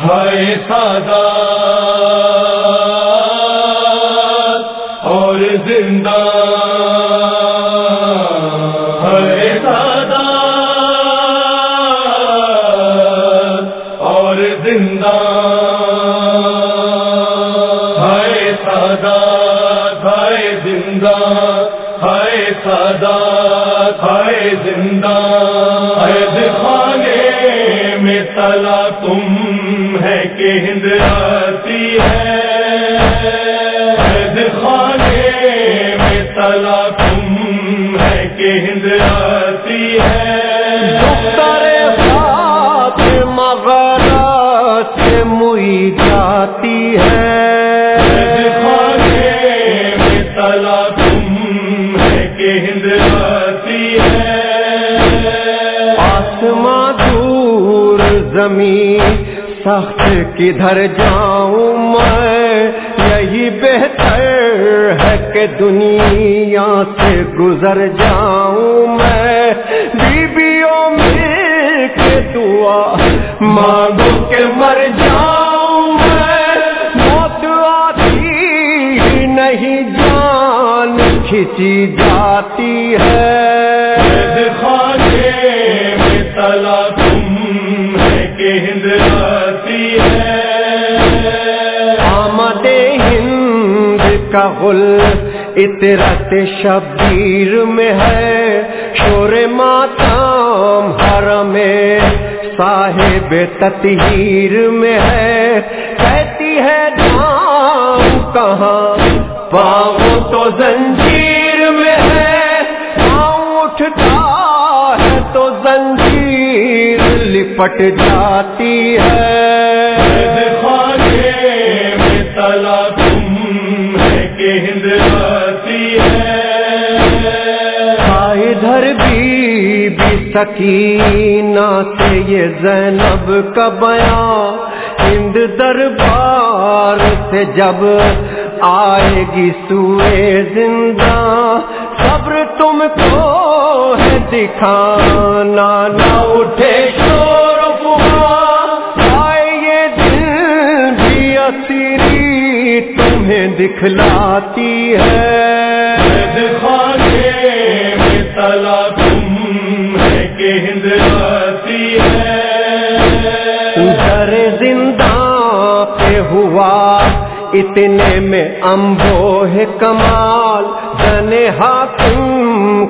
ہائے سادہ اور زندہ ہائے سادہ اور زندہ ہائے سادہ ہائے زندہ، ہائے سادہ ہائے زندہ تم ہند آتی ہے۔ آسماں دور، زمین سخت کدھر جاؤں میں؟ یہی بہتر ہے کہ دنیا سے گزر جاؤں میں۔ بیویوں مل کے دعا مانگو کے مر جاؤں میں۔ موت آتی نہیں، جان کھچی جاتی ہے میں تلا تم کہ ہند آتی ہے آمد ہند کا غل اطرت شبیر میں ہے، شور ماتام حرم صاحب تطہیر میں ہے، کہتی ہے نام کہاں؟ پاؤں تو زنجیر لپٹ جاتی ہے۔ میں تلا تم ہے کہ ہند آتی ہے بھی بھی سکینہ سے یہ زینب کا بیان۔ ہند دربار سے جب آئے گی سوئے زندہ۔ صبر تم کو ہے دکھانا، نہ اٹھے شور۔ دکھلاتی ہے۔ میں تلا تم ہے کہ ہند آتی ہے۔ در زندہ پہ ہوا اتنے میں امبو ہے کمال جن حاکم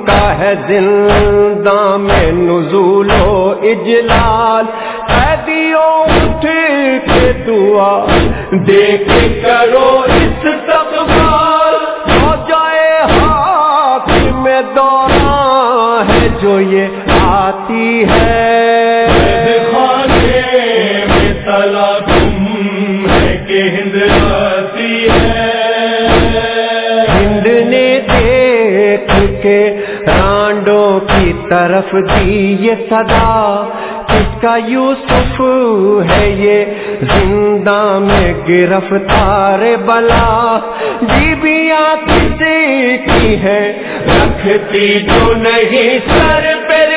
کا ہے زندہ میں نزول و اجلال۔ قیدیوں اٹھ کے دعا دیکھ کرو اس تقبال ہو جائے ہاتھ میں دوران ہے جو یہ آتی ہے۔ خانے میں تلا تم ہے کہ ہند طرف دی یہ صدا، کس کا یوسف ہے یہ؟ زندہ میں گرفتار بلا۔ بیبیاں کسی کی ہے، رکھتی جو نہیں سر پر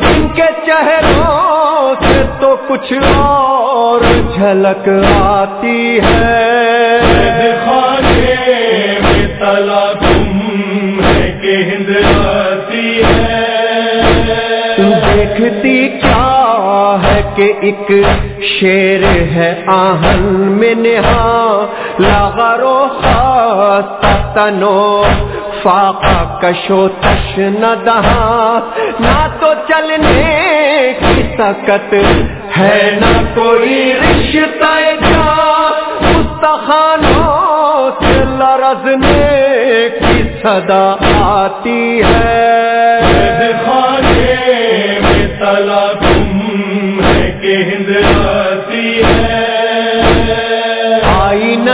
ان کے چہروں سے تو کچھ اور جھلک آتی ہے۔ خانے میں تلا تم ہے کہ ہند دیکھتی کیا ہے کہ ایک شیر ہے آہن میں نہا لاغرو خاص تنو فاقا کشو تش نہ دہا۔ نہ تو چلنے کی طاقت ہے، نہ کوئی رشتہ مستخانوں سے لرزنے کی صدا آتی ہے۔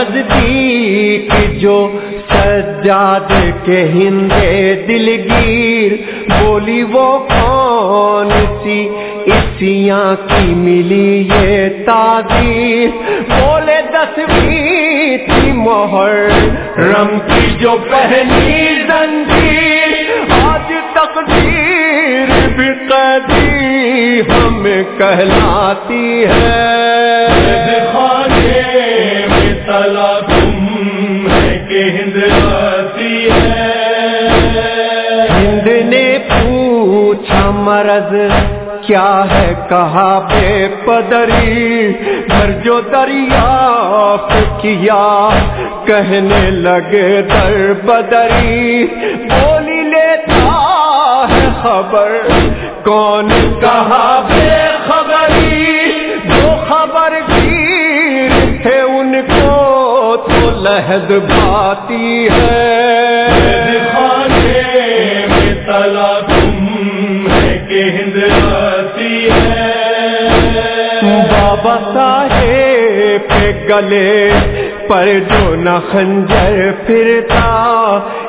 نزدیک جو سجاد کے ہندے دلگیر بولی وہ کون سی؟ اسیاں کی ملی یہ تعدیر بولے دسویں تھی مہر رم کی جو پہنی زنجیر۔ آج تقدیر بھی قیدی ہمیں کہلاتی ہے۔ تلا تم ہند ہے ہند نے پوچھا مرض کیا ہے کہا بے پدری گھر جو دریا کیا کہنے لگے در بدری بولی لیتا ہے خبر کون کہا بے خبری لہد بھاتی ہے۔ خانے میں تلا تم ہے کہ ہند آتی ہے۔ بابا صاحب کے گلے پر جو نہ خنجر پھرتا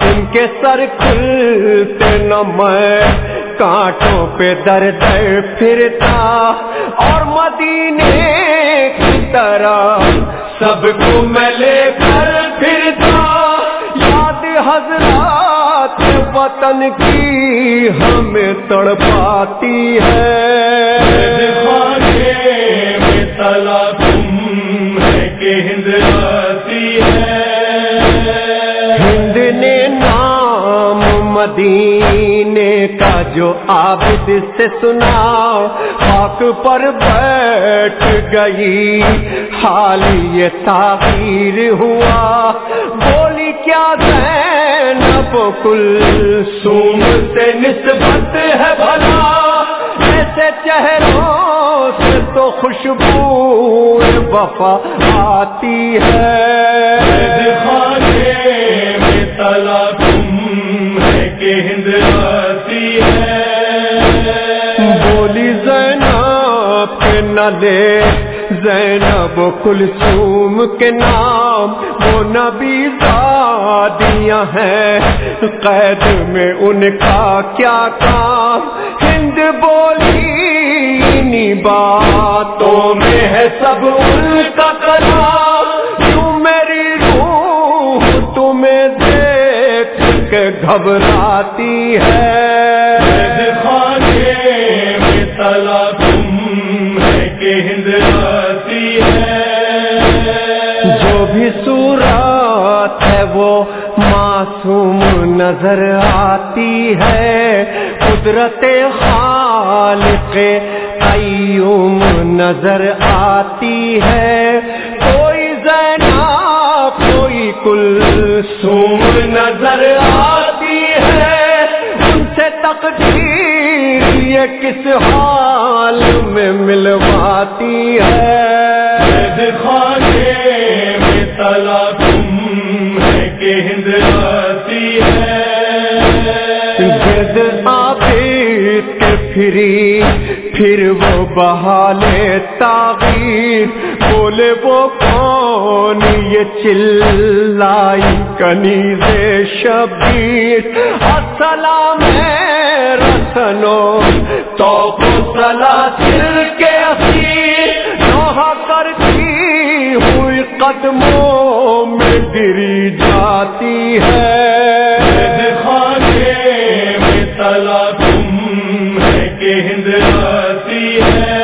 ان کے سر کھلتے نہ میں کانٹوں پہ در در پھرتا۔ اور مدینے کی طرح سب کو میں لے کر پھرتا یاد حضرات وطن کی ہمیں تڑپاتی ہے۔ تلا تم ہے کہ ہند جو عابد سے سنا خاک پر بیٹھ گئی۔ حال یہ تاخیر ہوا۔ بولی کیا زینب، کل سوم سے نسبت ہے بھلا۔ ایسے چہروں سے تو خوشبو وفا آتی ہے۔ میں تلا نہ لے زینب کلثوم کے نام وہ نبی دادیاں ہیں۔ قید میں ان کا کیا کام؟ ہند بولی انہی باتوں میں ہے سب ان کا کلام۔ کیوں میری روح تمہیں دیکھ کے گھبراتی ہے۔ خانے میں تلا وہ معصوم نظر آتی ہے قدرت خالق قیوم نظر آتی ہے کوئی زینا کوئی کل سوم نظر آتی ہے ان سے تقدیر یہ کس حال میں ملواتی ہے خانے میں تلا پھری، پھر وہ بہالے تاغیر بولے وہ کون یہ چلائی کنیز شبیر السلام ہے رسنو تو سلا دل کے اسیر نوحہ کرتی ہوئی قدموں میں گری۔ جاتی ہے۔ خانے میں تلا تم ہے کہ ہند آتی ہے۔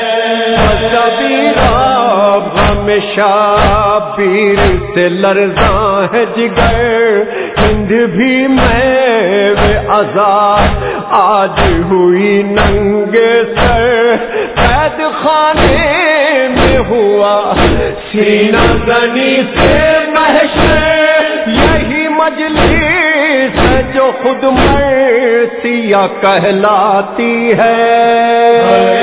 ہمیشہ پیر سے لرزاں ہے جگر۔ ہند بھی میں آزاد آج ہوئی ننگے سر۔ قید خانے میں ہوا سینہ زنی سے محشر۔ جو خود مرسیا کہلاتی ہے۔